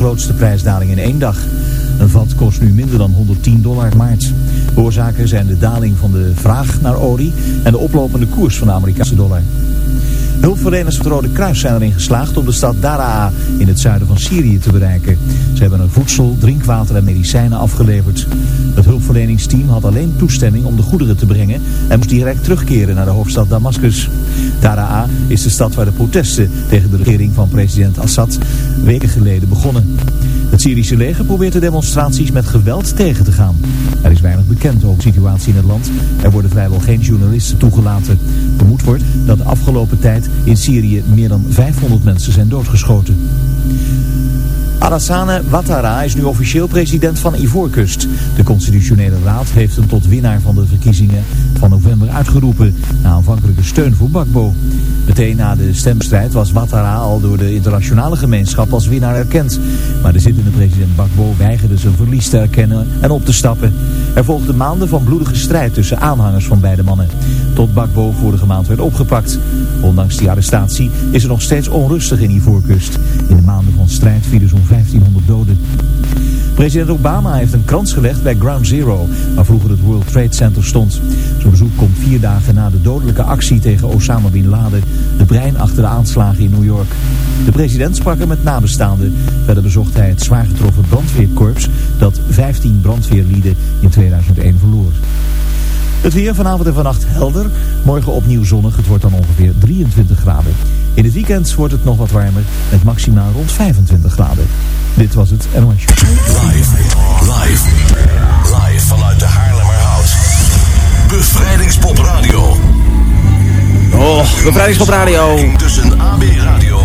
grootste prijsdaling in één dag. Een vat kost nu minder dan 110 dollar maart. Oorzaken zijn de daling van de vraag naar olie en de oplopende koers van de Amerikaanse dollar. Hulpverleners van het Rode Kruis zijn erin geslaagd om de stad Daraa in het zuiden van Syrië te bereiken. Ze hebben er voedsel, drinkwater en medicijnen afgeleverd. Het hulpverleningsteam had alleen toestemming om de goederen te brengen en moest direct terugkeren naar de hoofdstad Damascus. Daraa is de stad waar de protesten tegen de regering van president Assad weken geleden begonnen. Het Syrische leger probeert de demonstraties met geweld tegen te gaan. Er is weinig bekend over de situatie in het land. Er worden vrijwel geen journalisten toegelaten. Vermoed wordt dat de afgelopen tijd in Syrië meer dan 500 mensen zijn doodgeschoten. Alassane Ouattara is nu officieel president van Ivoorkust. De constitutionele raad heeft hem tot winnaar van de verkiezingen van november uitgeroepen... na aanvankelijke steun voor Bakbo. Meteen na de stemstrijd was Ouattara al door de internationale gemeenschap als winnaar erkend. Maar de zittende president Bakbo weigerde zijn verlies te erkennen en op te stappen. Er volgden maanden van bloedige strijd tussen aanhangers van beide mannen. Tot Bakbo vorige maand werd opgepakt. Ondanks die arrestatie is er nog steeds onrustig in Ivoorkust. In de maanden van strijd vielen zo'n 1500 doden. President Obama heeft een krans gelegd bij Ground Zero, waar vroeger het World Trade Center stond. Zo'n bezoek komt vier dagen na de dodelijke actie tegen Osama Bin Laden, de brein achter de aanslagen in New York. De president sprak er met nabestaanden. Verder bezocht hij het zwaar getroffen brandweerkorps dat 15 brandweerlieden in 2001 verloor. Het weer vanavond en vannacht helder. Morgen opnieuw zonnig. Het wordt dan ongeveer 23 graden. In het weekend wordt het nog wat warmer. Met maximaal rond 25 graden. Dit was het NOS Show. Live, live, live vanuit de Haarlemmerhout. Bevrijdingspop Radio. Oh, Bevrijdingspop Radio. Tussen AB Radio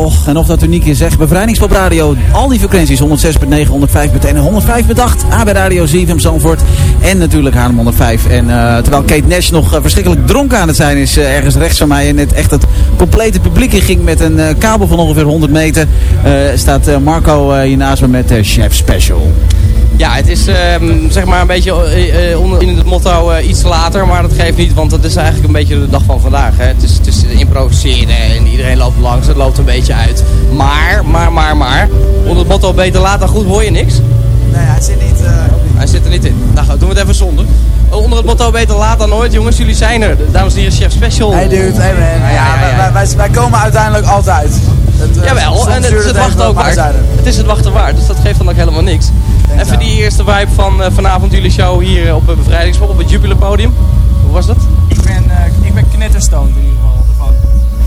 Oh, en of dat uniek is, zeg. Bevrijdingspop Radio. Al die frequenties. 106.9, 105.1 en 105.8. AB Radio, ZFM Zandvoort. En natuurlijk Haarlem 105. En eh, terwijl Kate Nash nog eh, verschrikkelijk dronken aan het zijn is. eh, ergens rechts van mij. En net echt het complete publiek in ging met een kabel van ongeveer 100 meter. staat Marco eh, hier naast me met Chef Special. Ja, het is ehm, zeg maar een beetje eh, eh, onder in het motto eh, iets later, maar dat geeft niet, want dat is eigenlijk een beetje de dag van vandaag. Hè. Het, is, het is improviseren en iedereen loopt langs, het loopt een beetje uit. Maar, maar, maar, maar, onder het motto beter dan goed hoor je niks. Nee, hij zit niet... eh, Hij zit er niet in. Nou goed, doen we het even zonder. Onder het motto beter laat dan nooit, jongens, jullie zijn er. Dames en heren, Chef Special. Hey dude, hey man. Ja, ja, ja, ja. Wij, wij, wij komen uiteindelijk altijd. Het, eh, Jawel, en het is het wachten ook waard. Het is het wachten waard, dus dat geeft dan ook helemaal niks. Denk Even zo. die eerste vibe van eh, vanavond jullie show hier op het Bevrijdingspop, op het Jubilee podium. Hoe was dat? Ik ben, eh, ik ben knetterstoned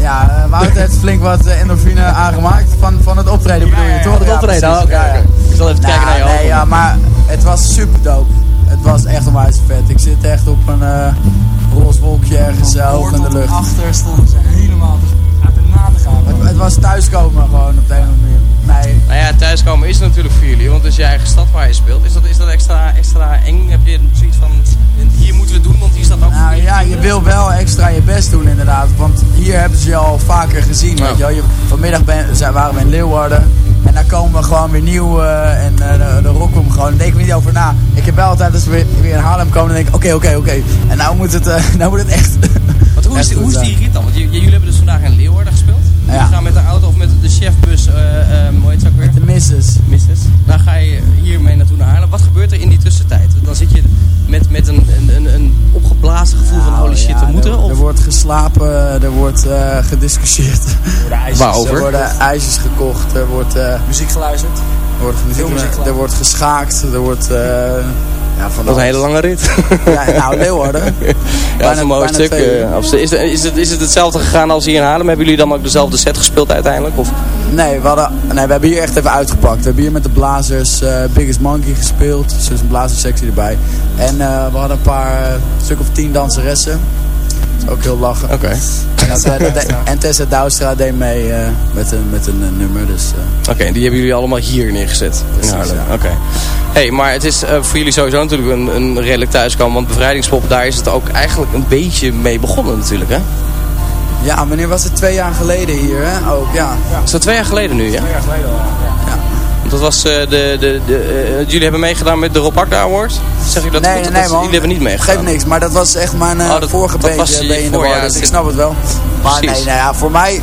Ja, uh, Wout heeft flink wat eh, endorfine aangemaakt van, van het optreden bedoel je ja, toch? Het optreden, oké. Ik zal even Nou, kijken naar je nee, ja, maar het was super dope. Het was echt onwijs vet. Ik zit echt op een eh roze wolkje ergens eh, hoog in de lucht. achter stonden ze helemaal uit de na te gaan. Het, het was thuiskomen gewoon op de een of andere manier. Nee, Nou ja, thuiskomen is natuurlijk voor jullie, want het is je eigen stad waar je speelt. Is dat, is dat extra, extra eng? Heb je zoiets van, hier moeten we doen, want hier staat ook voor Nou ja, je wil wel extra je best vaker gezien. Ja. Weet je wel. Je, vanmiddag ben, zijn, waren we in Leeuwarden. En dan komen we gewoon weer nieuw eh, en eh, de, rock komt gewoon. Daar denk ik niet over na. Ik heb wel altijd als we weer, weer in Haarlem komen, dan denk ik oké, oké, oké. En nou moet het, eh, nou moet het echt... Want hoe is, die, goed hoe is die zijn. rit dan? Want jullie hebben dus vandaag in Leeuwarden gespeeld. Ja. Jullie gaan met de auto of met de chefbus, eh eh hoe heet het ook weer? De misses. Misses. Dan ga je hiermee naartoe naar Haarlem. Wat gebeurt er in die tussentijd? Dan zit je met, met een, een, een, een opgeblazen gevoel van Nou, holy shit, ja, we moeten. Er, Of? er wordt geslapen, er wordt eh, gediscussieerd. Waarover? Er worden ijsjes gekocht, er wordt, eh, Muziek geluisterd. er wordt, muziek, muziek er geluisterd. wordt geschaakt, er wordt... ja, van Dat is een hele lange rit. Ja, nou, Leeuwarden. Ja, dat is Bijna- een mooi bijna stuk. eh, Is, het- is, het, is het hetzelfde gegaan als hier in Haarlem? Hebben jullie dan ook dezelfde set gespeeld uiteindelijk? Of? Nee, we, hadden, nee, we hebben hier echt even uitgepakt. We hebben hier met de blazers eh, Biggest Monkey gespeeld. Dus er is een blazersectie erbij. En eh, we hadden een paar, stuk of tien danseressen. Is ook heel lachen. Oké. En, dat, eh, dat- en Tessa Douwstra deed mee eh, met een, met een eh, nummer. Dus eh, Oké, die hebben jullie allemaal hier neergezet in Precies, Haarlem. ja. Oké. Hey, maar het is voor jullie sowieso natuurlijk een, een redelijk thuiskomen. Want bevrijdingspop, daar is het ook eigenlijk een beetje mee begonnen natuurlijk, hè? Ja, wanneer was het? Twee jaar geleden hier, hè? Ook, ja. Is dat twee jaar geleden nu, ja? Twee jaar geleden al. Ja. Dat was eh, de, de, de, eh, jullie hebben meegedaan met de Rob Akda Award? Zeg ik dat nee, goed? nee, Dat- man. Jullie hebben niet meegedaan. Geeft niks, maar dat was echt mijn eh, Oh, dat- vorige dat beetje ben in de war, dus ik snap het wel. Maar Precies. nee, nou ja, voor mij,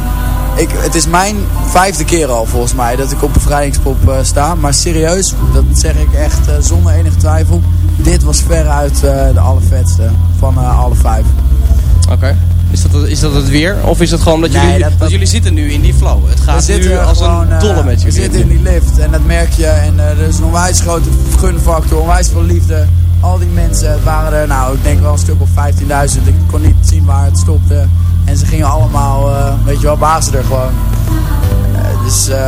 ik, het is mijn vijfde keer al volgens mij dat ik op bevrijdingspop sta. Maar serieus, dat zeg ik echt zonder enige twijfel. Dit was veruit eh de allervetste van alle vijf. Oké. Is, dat, is dat het weer? Of is het gewoon dat Nee, jullie... dat- jullie zitten nu in die flow. Het We gaat nu als gewoon, een eh, dolle met We jullie. zitten in die lift en dat merk je. En eh, er is een onwijs grote gunfactor, onwijs veel liefde. Al die mensen, het waren er nou, ik denk wel een stuk of 15.000. Ik kon niet zien waar het stopte. En ze gingen allemaal, eh, weet je wel, bazen er gewoon. Dus, eh,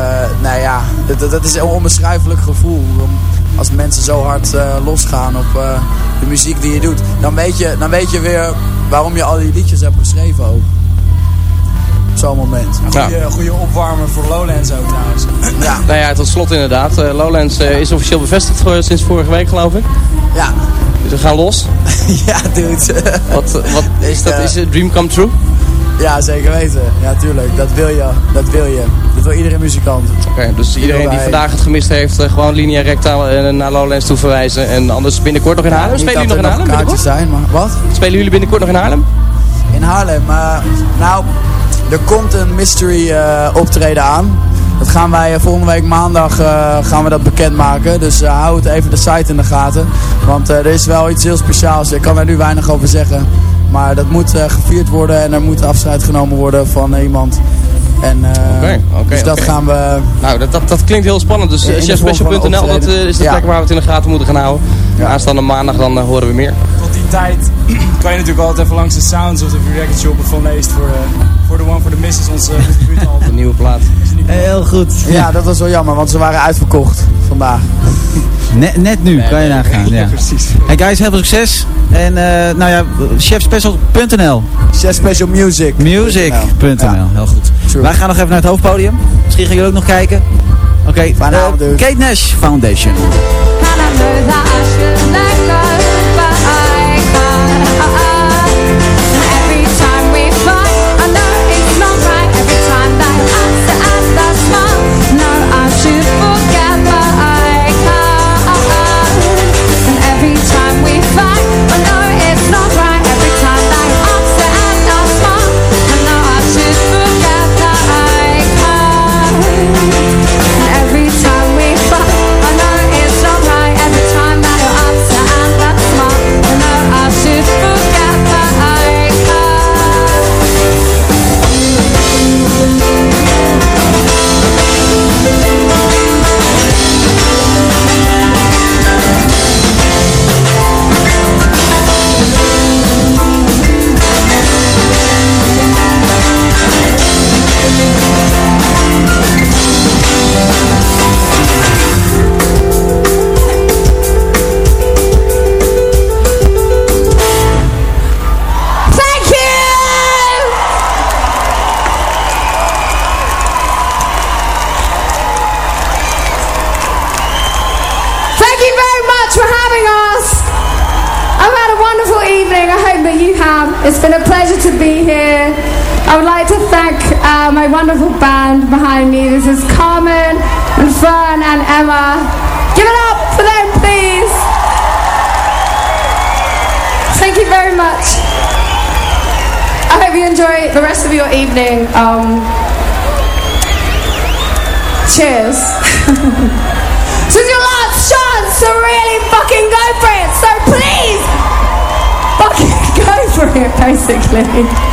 nou ja, dat, dat- dat is een onbeschrijfelijk gevoel. Om- Als mensen zo hard losgaan op de muziek die je doet. Dan weet, je, dan weet je weer waarom je al die liedjes hebt geschreven ook. Op zo'n moment. Ja. Goeie opwarmer voor Lowlands ook trouwens. Ja, Nou ja, tot slot inderdaad. Eh, Lowlands eh, is officieel bevestigd sinds vorige week geloof ik. ja. Dus we gaan los. ja dude. Wat, wat is dat? eh, Is het dream come true? Ja, zeker weten. Ja, tuurlijk. Dat wil je. Dat wil je. Dat wil iedere muzikant. Oké, dus iedereen die vandaag het gemist heeft, eh, gewoon linea recta eh, naar Lowlands toe verwijzen. En anders binnenkort nog in Haarlem. Spelen jullie nog in Haarlem binnenkort? zijn, maar wat? Spelen jullie binnenkort nog in Haarlem? In Haarlem. eh, nou, er komt een mystery optreden aan. Dat gaan wij volgende week maandag gaan we dat bekendmaken. Dus hou het even de site in de gaten. Want er is wel iets heel speciaals. Ik kan daar nu weinig over zeggen. Maar dat moet eh, gevierd worden en er moet afscheid genomen worden van iemand. En, eh, Oké, oké, dus dat gaan we... Nou, dat, dat, dat klinkt heel spannend. Dus uh, van chefspecial.nl, dat eh, is de Ja. plek waar we het in de gaten moeten gaan houden. Ja. Aanstaande maandag dan eh, horen we meer. Tot die tijd kan je natuurlijk altijd even langs de Sounds of de Record Shop of van Leest voor de, voor de One for the Misses, ons uh, De debuutalbum. nieuwe plaat. Heel goed. Ja, dat was wel jammer, want ze waren uitverkocht vandaag. Net, net nu, kan je nagaan. Ja. Precies. Hey guys, heel veel succes. En eh, nou ja, chefspecial.nl. Chef Special Music. Music.nl. Ja. Heel goed. True. Wij gaan nog even naar het hoofdpodium. Misschien gaan jullie ook nog kijken. Oké, eh, avond, dude. Kate Nash Foundation. left.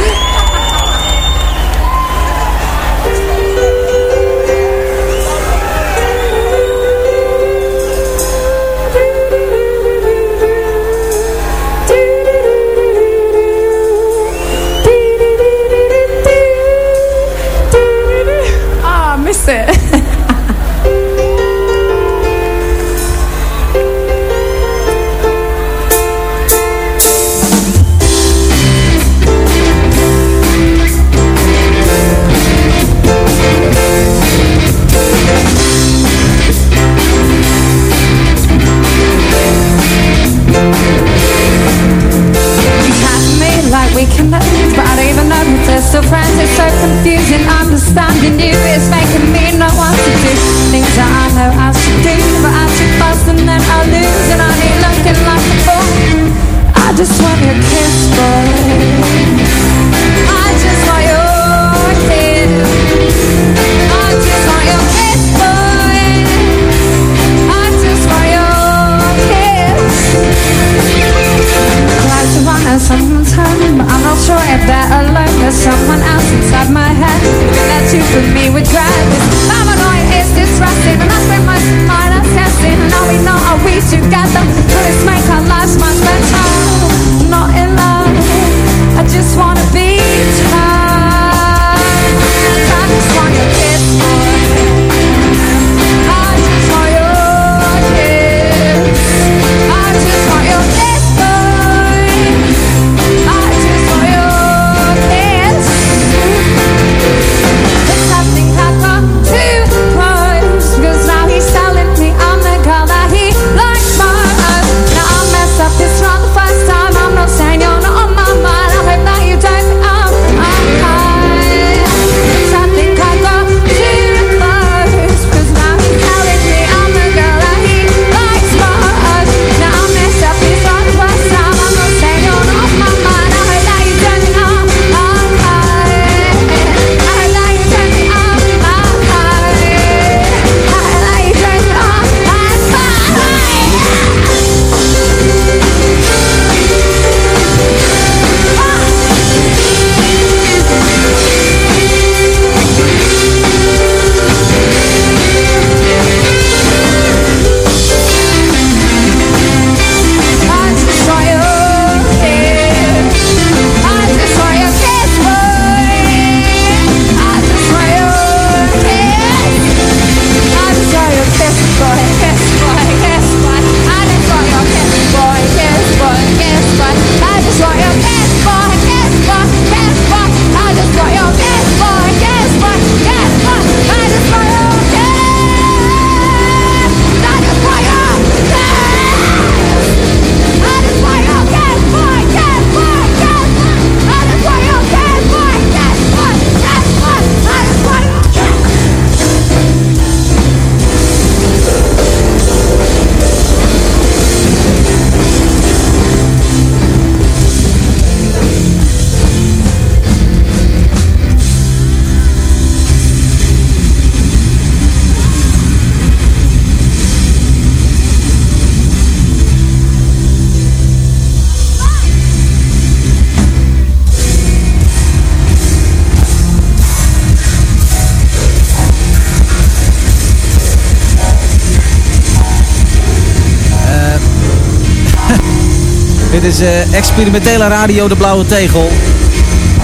Dit is eh, experimentele radio De Blauwe Tegel.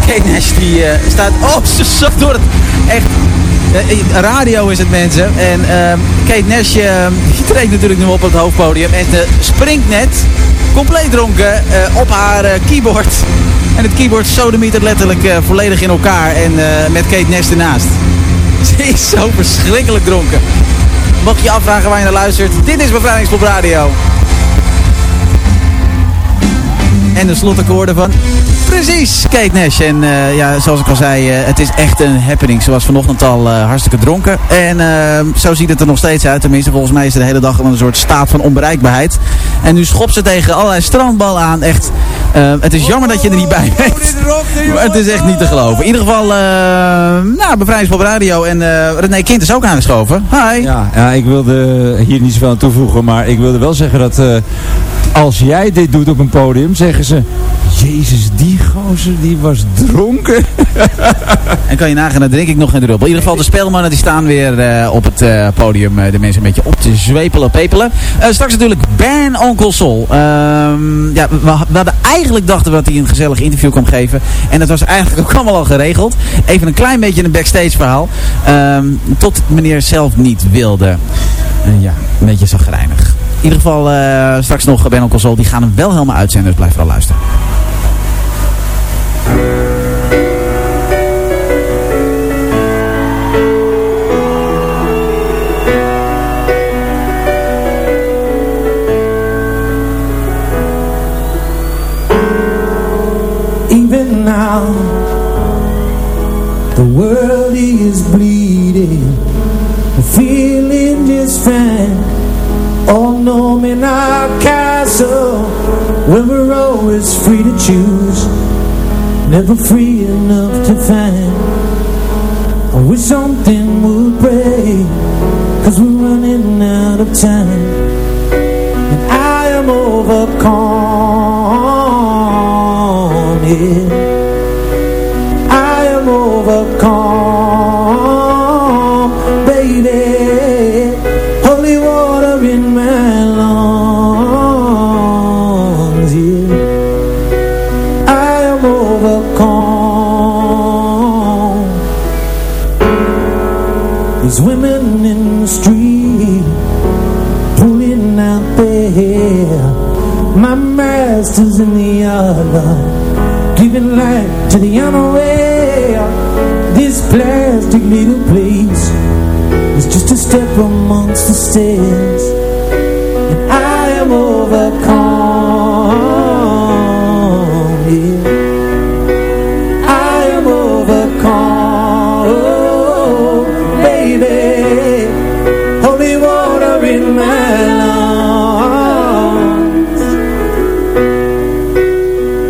Kate Nash die eh, staat... Oh, ze zakt door het... Echt... eh, radio is het mensen. En ehm, Kate Nash eh, die treedt natuurlijk nu op het hoofdpodium. En springt net, compleet dronken, op haar keyboard. En het keyboard sodemietert letterlijk volledig in elkaar. En met Kate Nash ernaast. Ze is zo verschrikkelijk dronken. Je je afvragen waar je naar luistert. Dit is Bevrijdingspop Radio. En de slotakkoorden van precies Kate Nash. En eh, ja, zoals ik al zei, eh, het is echt een happening. Ze was vanochtend al eh, hartstikke dronken. En eh, zo ziet het er nog steeds uit. Tenminste, volgens mij is ze de hele dag in een soort staat van onbereikbaarheid. En nu schopt ze tegen allerlei strandballen aan. Echt, eh, het is jammer dat je er niet bij bent. Maar het is echt niet te geloven. In ieder geval, eh nou, Bevrijdingspop Radio. En eh René Kind is ook aangeschoven. Hi. Ja, ja, ik wilde hier niet zoveel aan toevoegen, maar ik wilde wel zeggen dat eh, als jij dit doet op een podium, zeggen ze, Jezus, die gozer, die was dronken. En kan je nagaan, dan drink ik nog geen druppel. In ieder geval, de speelmannen die staan weer eh, op het eh, podium eh, de mensen een beetje op te zwepelen, pepelen. Straks natuurlijk Ben Onkel Sol. Ehm, ja, we, hadden eigenlijk dachten dat hij een gezellig interview kwam geven. En dat was eigenlijk ook allemaal al geregeld. Even een klein beetje een backstage verhaal. Ehm, tot meneer zelf niet wilde. Ja, een beetje zagrijnig. In ieder geval, eh, straks nog Ben Onkel Sol. Die gaan hem wel helemaal uitzenden, dus blijf vooral luisteren. Even now, The world is bleeding, feeling just fine. Oh, All gnome in our castle, where we're always free to choose, never free enough to find. I wish something would break, cause we're running out of time. And I am overcome, yeah. Amongst the stairs, and I am overcome. Yeah. I am overcome, baby. Holy water in my lungs.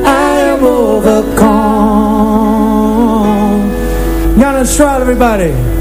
I am overcome. Y'all let's try it, everybody.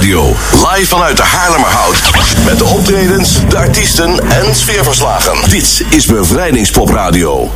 Radio. Live vanuit de Haarlemmerhout. Met de optredens, de artiesten en sfeerverslagen. Dit is Bevrijdingspop Radio.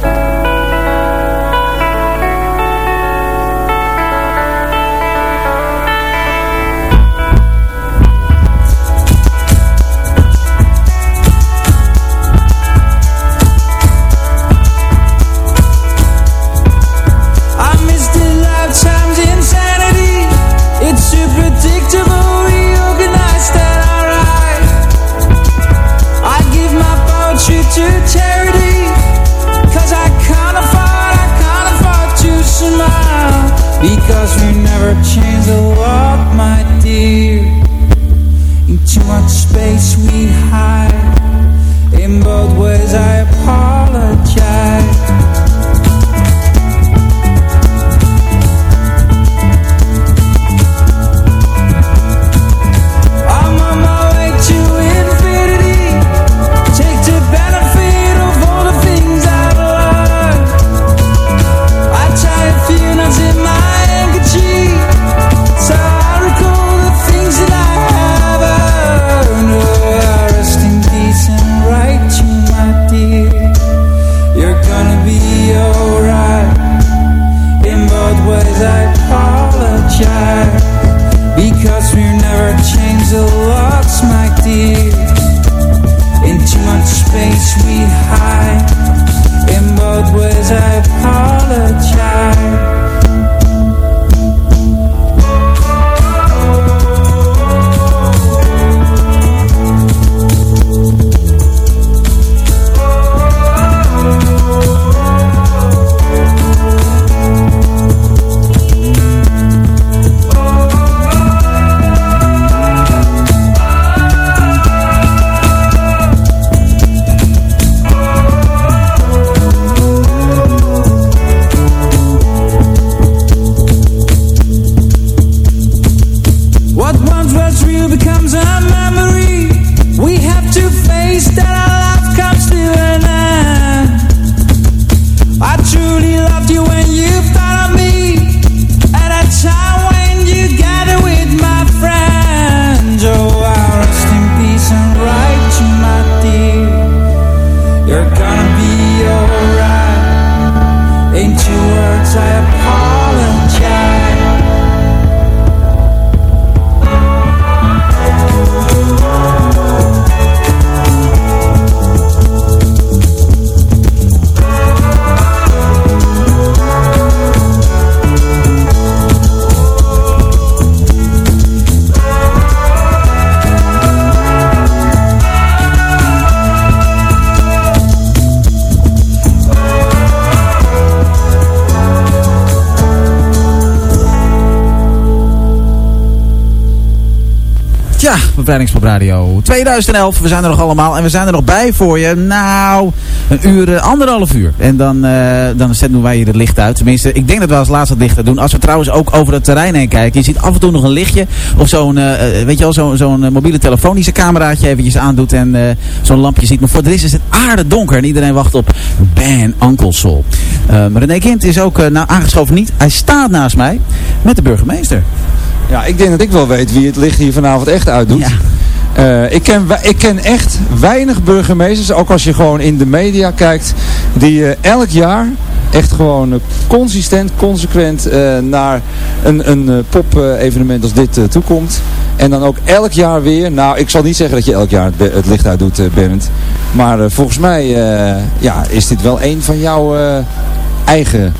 Tja, Bevrijdingspop Radio 2011. We zijn er nog allemaal en we zijn er nog bij voor je. Nou, een uur, eh, anderhalf uur. En dan, eh, dan zetten wij hier het licht uit. Tenminste, ik denk dat we als laatste het licht uit doen. Als we trouwens ook over het terrein heen kijken. Je ziet af en toe nog een lichtje. Of zo'n, eh, weet je wel, zo'n zo'n mobiele zijn cameraatje eventjes aandoet. En zo'n lampje ziet. Maar voor de rest is het aardig donker. En iedereen wacht op Ban Uncle. Uh, René Kind is ook nou, aangeschoven niet. Hij staat naast mij met de burgemeester. Ja, ik denk dat ik wel weet wie het licht hier vanavond echt uitdoet. Ja. Eh, ik, ken, ik ken echt weinig burgemeesters, ook als je gewoon in de media kijkt, die eh, elk jaar echt gewoon eh, consistent, consequent naar een, een pop-evenement als dit toekomt. En dan ook elk jaar weer, nou ik zal niet zeggen dat je elk jaar het, licht uitdoet, eh Bernd. Maar volgens mij ja, is dit wel een van jouw eigen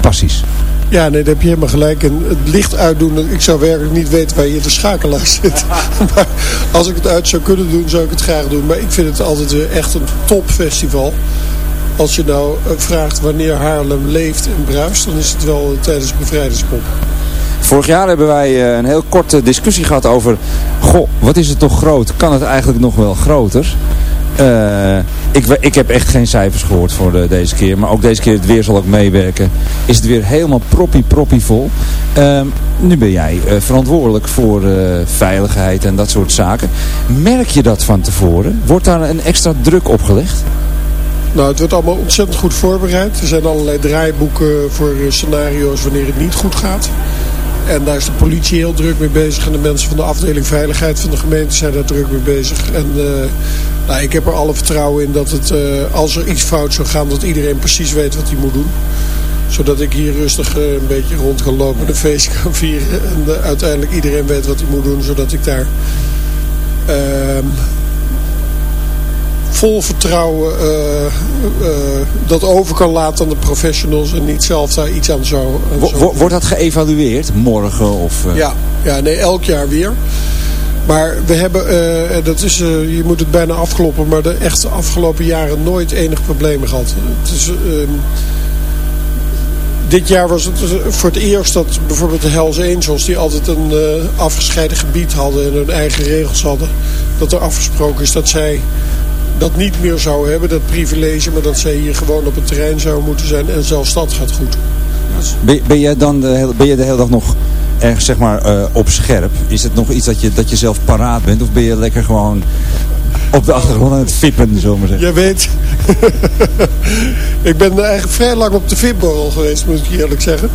passies. Ja, nee, daar heb je helemaal gelijk. En het licht uitdoen, ik zou werkelijk niet weten waar je de schakelaar zit. maar als ik het uit zou kunnen doen, zou ik het graag doen. Maar ik vind het altijd eh, echt een topfestival. Als je nou eh, vraagt wanneer Haarlem leeft en bruist, dan is het wel tijdens Bevrijdingspop. Vorig jaar hebben wij eh, een heel korte discussie gehad over... Goh, wat is het toch groot? Kan het eigenlijk nog wel groter? Eh, ik, ik heb echt geen cijfers gehoord voor de, deze keer. Maar ook deze keer het weer zal ook meewerken. Is het weer helemaal proppie proppie vol. Ehm, nu ben jij eh, verantwoordelijk voor eh, veiligheid en dat soort zaken. Merk je dat van tevoren? Wordt daar een extra druk opgelegd? Nou, het wordt allemaal ontzettend goed voorbereid. Er zijn allerlei draaiboeken voor scenario's wanneer het niet goed gaat. En daar is de politie heel druk mee bezig. En de mensen van de afdeling veiligheid van de gemeente zijn daar druk mee bezig. En eh, nou, ik heb er alle vertrouwen in dat het, eh, als er iets fout zou gaan, dat iedereen precies weet wat hij moet doen. Zodat ik hier rustig eh, een beetje rond kan lopen en een feestje kan vieren. En uiteindelijk iedereen weet wat hij moet doen. Zodat ik daar ehm, vol vertrouwen eh, eh, dat over kan laten aan de professionals. En niet zelf daar iets aan zou... aan wordt dat geëvalueerd morgen? Of, eh, ja, ja, nee, elk jaar weer. Maar we hebben, en dat is, je moet het bijna afkloppen, maar de echt afgelopen jaren nooit enig probleem gehad. Het is, ehm, dit jaar was het voor het eerst dat bijvoorbeeld de Hells Angels... die altijd een afgescheiden gebied hadden en hun eigen regels hadden... dat er afgesproken is dat zij dat niet meer zouden hebben, dat privilege... maar dat zij hier gewoon op het terrein zouden moeten zijn en zelfs dat gaat goed. Ben, ben jij dan de hele, ben je de hele dag nog erg zeg maar eh, op scherp? Is het nog iets dat je, dat je zelf paraat bent? Of ben je lekker gewoon op de achtergrond aan het vippen, zo maar zeggen? Jij weet, ik ben eigenlijk vrij lang op de vipborrel geweest, moet ik eerlijk zeggen.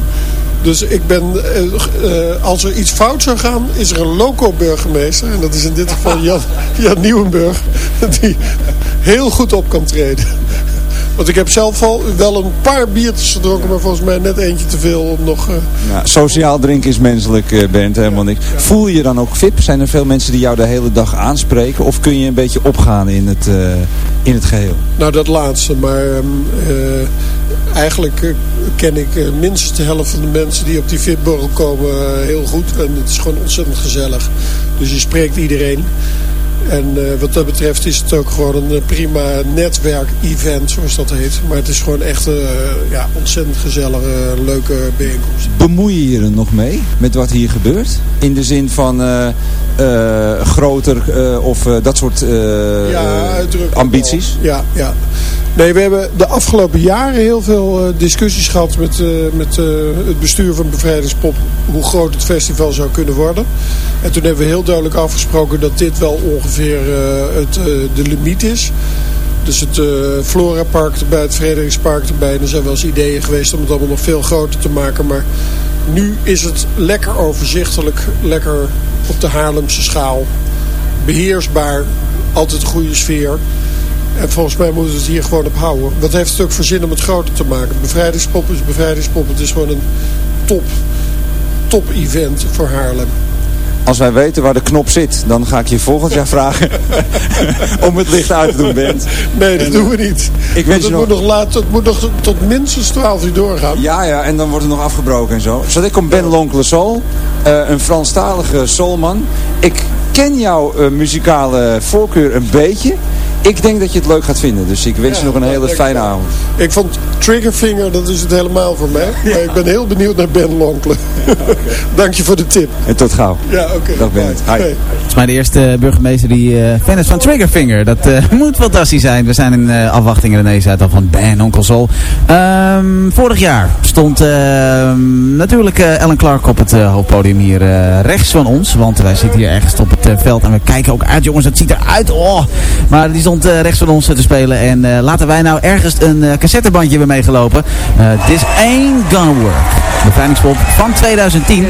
Dus ik ben, eh, eh, als er iets fout zou gaan, is er een loco-burgemeester. En dat is in dit geval Jan, Jan Nieuwenburg, die heel goed op kan treden. Want ik heb zelf al wel een paar biertjes gedronken, maar volgens mij net eentje te veel om nog... eh, Ja, sociaal drinken is menselijk, eh, Bernd, helemaal niks. Voel je dan ook VIP? Zijn er veel mensen die jou de hele dag aanspreken? Of kun je een beetje opgaan in het, eh, in het geheel? Nou, dat laatste. Maar ehm, eh, eigenlijk ken ik minstens de helft van de mensen die op die fitborrel komen heel goed. En het is gewoon ontzettend gezellig. Dus je spreekt iedereen. En eh, wat dat betreft is het ook gewoon een eh, prima netwerk-event, zoals dat heet. Maar het is gewoon echt een ja, ontzettend gezellige, leuke bijeenkomst. Bemoei je je er nog mee met wat hier gebeurt? In de zin van eh, eh, groter eh, of eh, dat soort eh, Ja, eh, ambities? Ja, ja. Nee, we hebben de afgelopen jaren heel veel eh, discussies gehad met, eh, met eh, het bestuur van Bevrijdingspop. Hoe groot het festival zou kunnen worden. En toen hebben we heel duidelijk afgesproken dat dit wel ongeveer het, de limiet is. Dus het uh, Florapark erbij, het Frederikspark erbij. En er zijn wel eens ideeën geweest om het allemaal nog veel groter te maken. Maar nu is het lekker overzichtelijk, lekker op de Haarlemse schaal. Beheersbaar, altijd een goede sfeer. En volgens mij moeten we het hier gewoon op houden. Wat heeft het ook voor zin om het groter te maken? Bevrijdingspop is bevrijdingspop. Het is gewoon een top, top event voor Haarlem. Als wij weten waar de knop zit, dan ga ik je volgend jaar vragen om het licht uit te doen, Bernd. Nee, dat doen we niet. Ik wens Want je het, nog... moet nog laat, het moet nog tot minstens 12 uur doorgaan. Ja, ja, en dan wordt het nog afgebroken en zo. Zo ik komt Ben L'Oncle Soul, eh, een Franstalige soulman. Ik ken jouw eh, muzikale voorkeur een beetje. Ik denk dat je het leuk gaat vinden, dus ik wens je nog een dat hele fijne wel. avond. Ik vond Triggerfinger, dat is het helemaal voor mij. Maar ik ben heel benieuwd naar Ben Lonkle. Dank je voor de tip. En tot gauw. Ja, oké. Dag Bernd. Hi. Hey. Volgens mij de eerste burgemeester die eh, fan is van Triggerfinger. Dat eh, moet fantastisch zijn. We zijn in eh, afwachting René zei het al van Ben Onkel Sol. Ehm, vorig jaar stond ehm, natuurlijk eh, Ellen Clark op het eh, hoofdpodium hier eh, rechts van ons. Want wij zitten hier ergens op het eh, veld en we kijken ook uit. Jongens, het ziet eruit. Oh. Maar die stond eh, rechts van ons eh, te spelen. En eh, laten wij nou ergens een cassettebandje hebben meegelopen. This Ain't Gonna Work. Bevrijdingspop van 2010.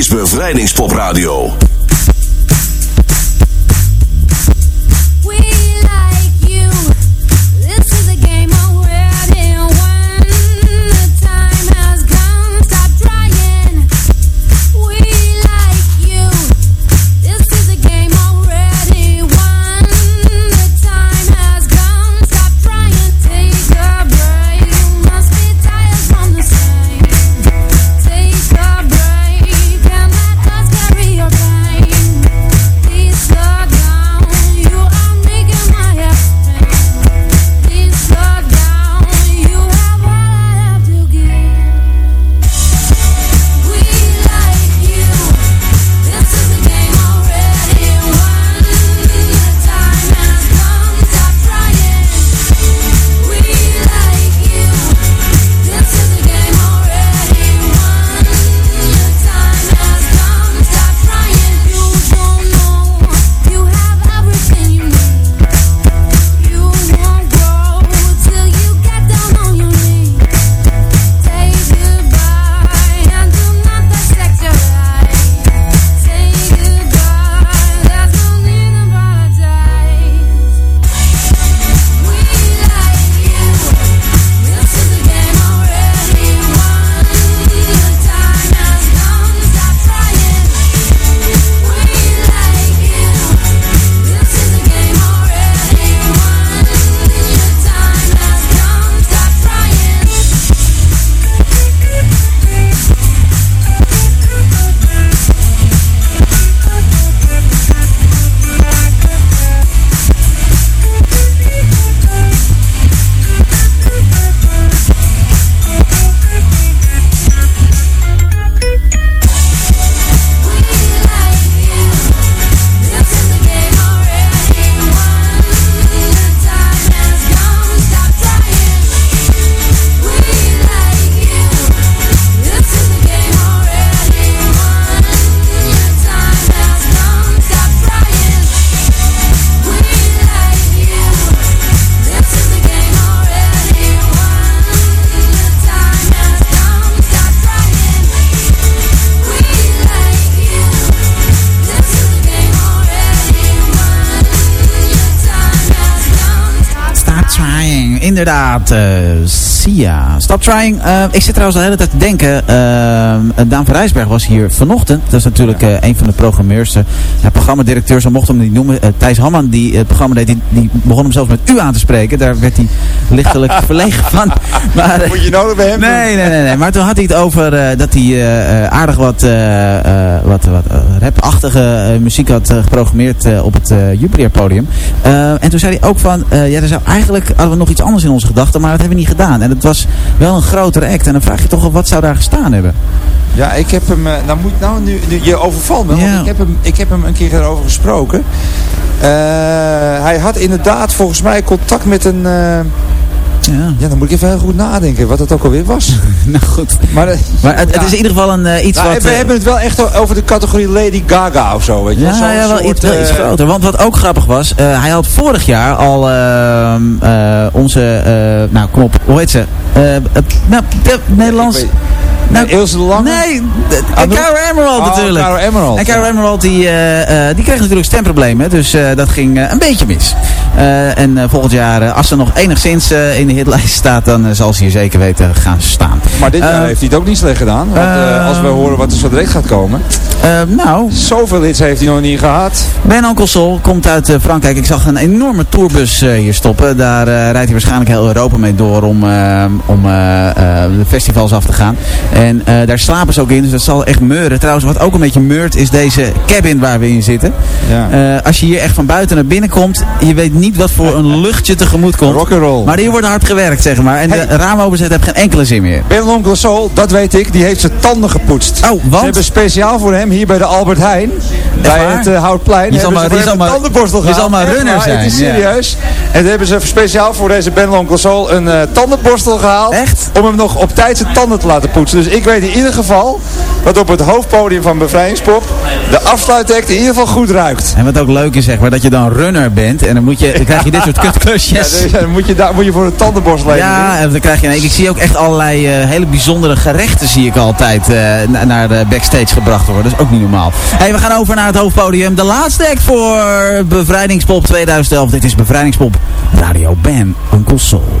Is Bevrijdingspop trying. Inderdaad, eh Sia. Stop trying. Eh, ik zit trouwens de hele tijd te denken. eh, Daan van Rijsberg was hier vanochtend. Dat is natuurlijk eh, een van de programmeurs. ja, programmadirecteur, zo mocht hem niet noemen. Thijs Hamman, die het programma deed, die, die begon hem zelfs met u aan te spreken. Daar werd hij lichtelijk verlegen van. Maar, Moet je nodig bij hem? Nee, nee, nee, nee. Maar toen had hij het over dat hij aardig wat, wat, wat rapachtige muziek had geprogrammeerd op het uh, Jupiler podium. En toen zei hij ook van, ja, er zou eigenlijk hadden we nog iets anders in onze gedachten, maar dat hebben we niet gedaan. En het was wel een grotere act. En dan vraag je toch wat zou daar gestaan hebben? Ja, ik heb hem, eh, nou moet nou nu, nu je overvalt me, Ja. want ik heb, hem, ik heb hem een keer erover gesproken. Eh, hij had inderdaad volgens mij contact met een, eh, Ja. ja dan moet ik even heel goed nadenken wat het ook alweer was. nou goed. Maar, eh, Maar het, ja. is in ieder geval een, eh, iets Nou, wat... we eh, hebben het wel echt over de categorie Lady Gaga of zo, weet je. Ja, ja wel, soort, iets, wel iets groter. Want wat ook grappig was, hij had vorig jaar al ehm, eh, onze, nou kom op, hoe heet ze? Nou, de- Nederlands... nou, Nee, Ilse de Lange? Nee, Anouk? Caro Emerald Oh, natuurlijk. Caro Emerald, En Caro. Emerald die, die kreeg natuurlijk stemproblemen, dus dat ging een beetje mis. En volgend jaar, als ze nog enigszins in de hitlijst staat, dan eh, zal ze hier zeker weten gaan staan. Maar dit jaar Eh, heeft hij het ook niet slecht gedaan. Want eh, als we horen wat er zo direct gaat komen. nou, Zoveel hits heeft hij nog niet gehad. Ben Uncle Sol komt uit Frankrijk. Ik zag een enorme tourbus hier stoppen. Daar rijdt hij waarschijnlijk heel Europa mee door om, om de festivals af te gaan. En daar slapen ze ook in, dus dat zal echt meuren. Trouwens, wat ook een beetje meurt is deze cabin waar we in zitten. Ja. Als je hier echt van buiten naar binnen komt, je weet niet wat voor een luchtje tegemoet komt. Rock'n'roll. Maar hier wordt hard gewerkt, zeg maar. En hey. de gezet heb geen enkele zin meer. Benlon Sol, dat weet ik, die heeft zijn tanden gepoetst. Oh, want? Ze hebben speciaal voor hem hier bij de Albert Heijn, bij het eh, Houtplein, een tandenborstel gehaald. Die zal maar runner zijn. Het is serieus. Ja. En hebben ze speciaal voor deze Benlon Sol een eh, tandenborstel gehaald. Echt? Om hem nog op tijd zijn tanden te laten poetsen. Dus ik weet in ieder geval dat op het hoofdpodium van Bevrijdingspop de afsluitact in ieder geval goed ruikt. En wat ook leuk is, zeg maar, dat je dan runner bent en dan, moet je, krijg je dit soort kutklusjes. Ja, dan moet je, daar moet je voor een tanden. Ja, en dan krijg je... Ik, ik zie ook echt allerlei eh, hele bijzondere gerechten zie ik altijd eh, naar de backstage gebracht worden. Dat is ook niet normaal. hey, we gaan over naar het hoofdpodium. De laatste act voor Bevrijdingspop 2011. Dit is Bevrijdingspop Radio Ben een Soul.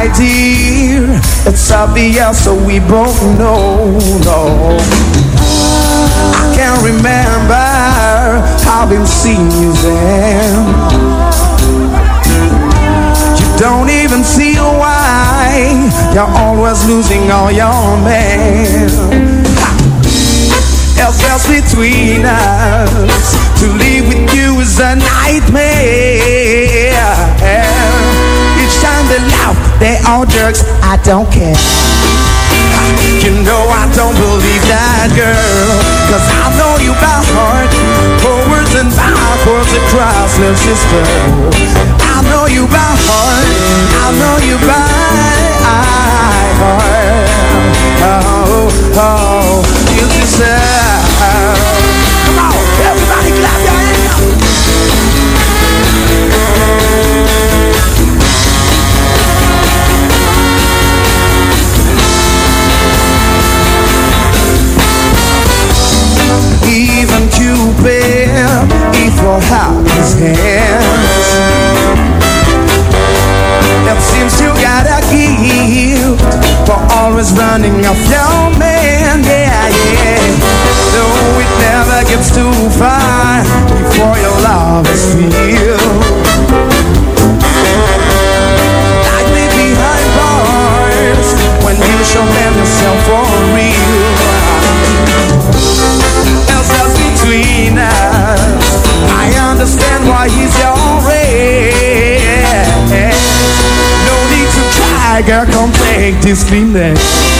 my dear. It's obvious so we both know no. I can't remember having seen you then You don't even see why You're always losing all your men. It's just between us to leave on jerks, I don't care. You know I don't believe that girl, cause I know you by heart, forwards and backwards across the sister. I know you by heart, I know you by heart. Oh, oh, oh, you deserve. hands. It seems you got a gift For always running off girl, come take this clean You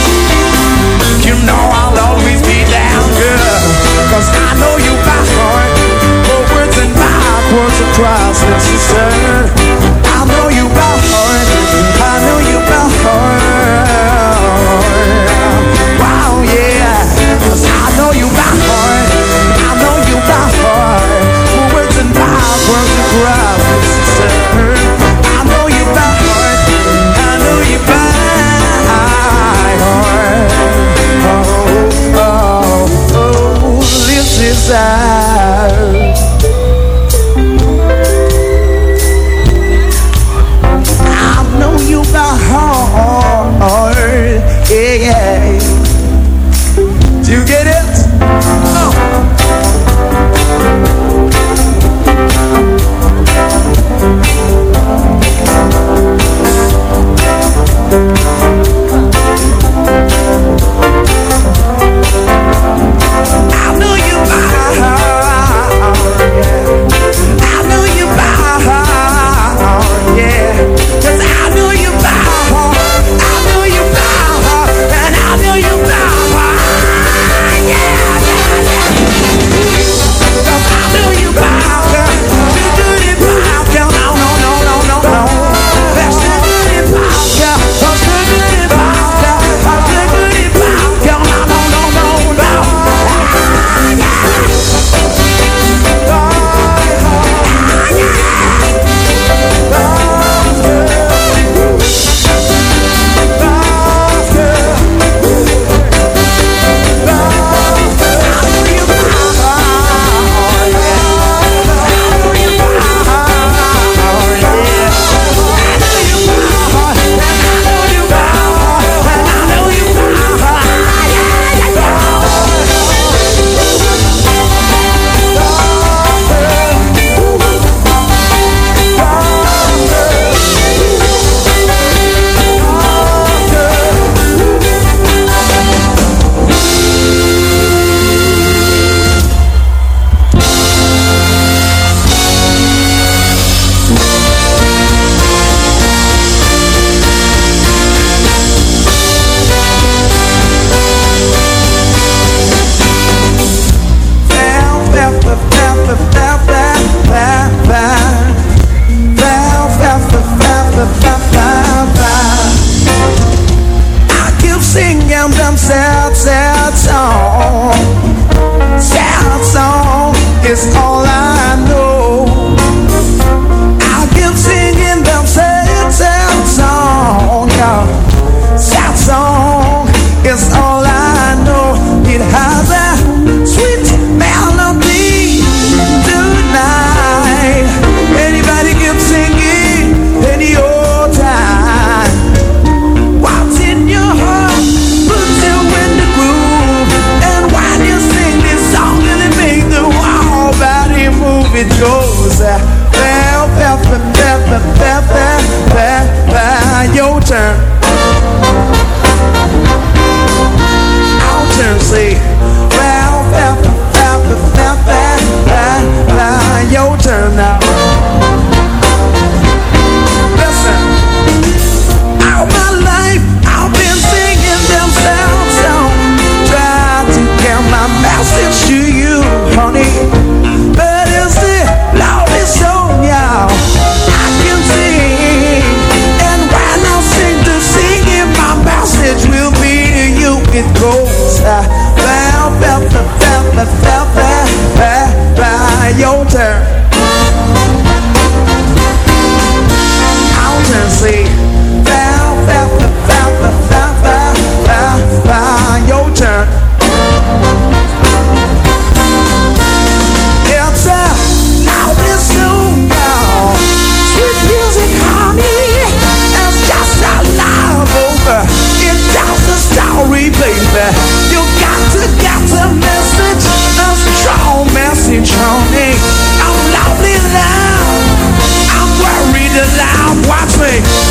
place.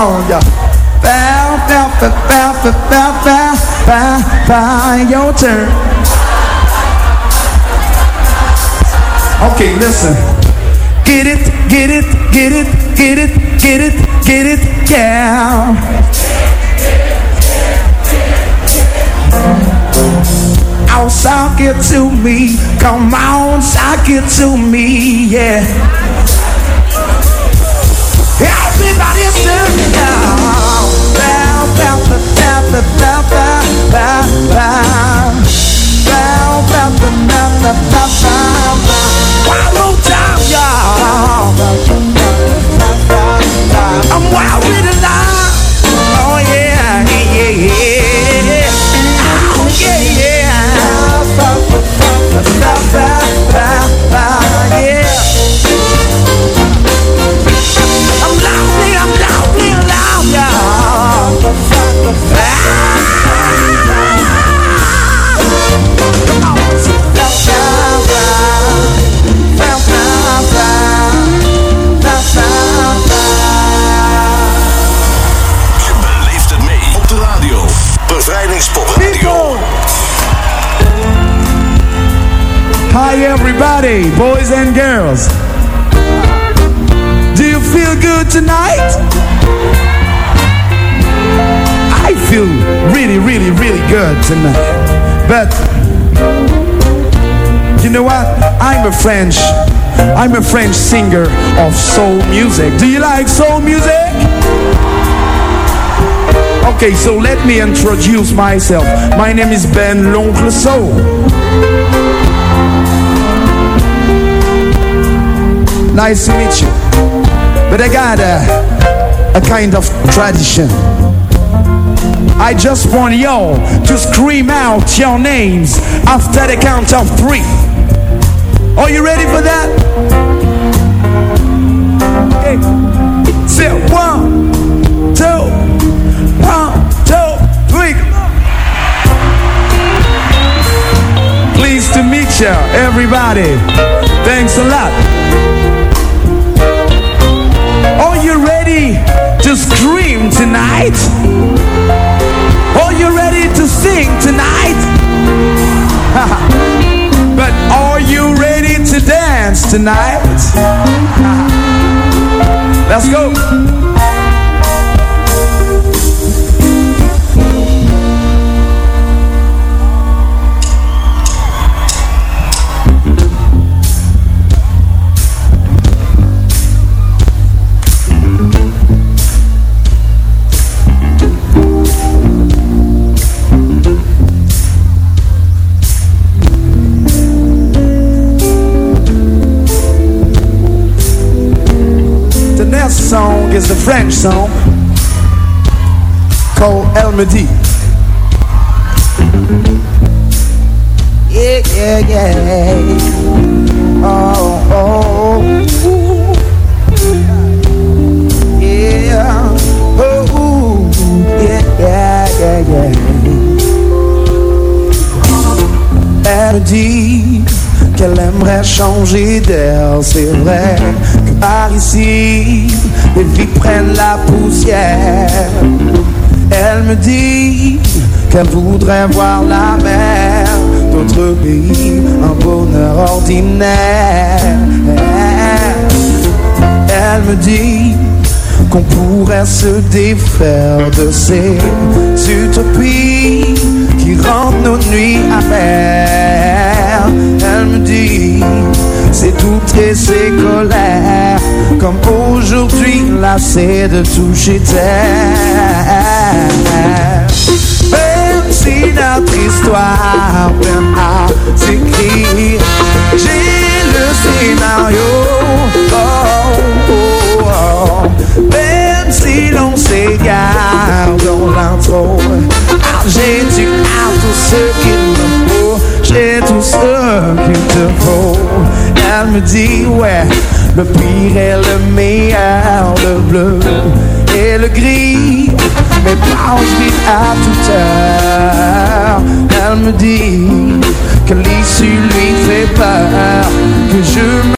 Y'all. Bow, bow, bow, bow, bow, bow, bow, bow, bow, your turn. Okay, listen. Get it, get it, get it, get it, get it, get it, yeah. Oh, sock it to me. Come on, sock it to me, yeah. Everybody sing I'm wild with a lie. Hi everybody, boys and girls. Do you feel good tonight? I feel really, really, really good tonight. But you know what? I'm a French. I'm a French singer of soul music. Do you like soul music? Okay, so let me introduce myself. My name is Ben L'Oncle Soul. Nice to meet you. But I got a, a kind of tradition. I just want y'all to scream out your names after the count of three. Are you ready for that? Okay. Pleased to meet you, everybody. Thanks a lot. You ready to scream tonight? Are you ready to sing tonight? but are you ready to dance tonight? Let's go. French song called El Midi. Yeah, yeah, yeah. Oh, oh. Yeah. Oh, yeah, yeah, yeah, yeah. Dit qu'elle aimerait changer d'air, c'est vrai que par ici, les vies prennent la poussière. Elle me dit qu'elle voudrait voir la mer d'autres pays, un bonheur ordinaire. Elle me dit qu'on pourrait se défaire de ces utopies qui rendent nos nuits amères. Elle me dit, c'est tout et c'est colère, comme aujourd'hui lassé de toucher terre. Même si notre histoire peine à s'écrire, j'ai le scénario. Oh, oh, oh. Même si l'on s'égare dans l'intro, j'ai du à tout ce qu'il me tout ce qu'il te faut. Elle me dit ouais, le pire est le meilleur, le bleu et le gris. Mais pas envie à toute heure. Elle me dit que l'issue lui fait peur, que je me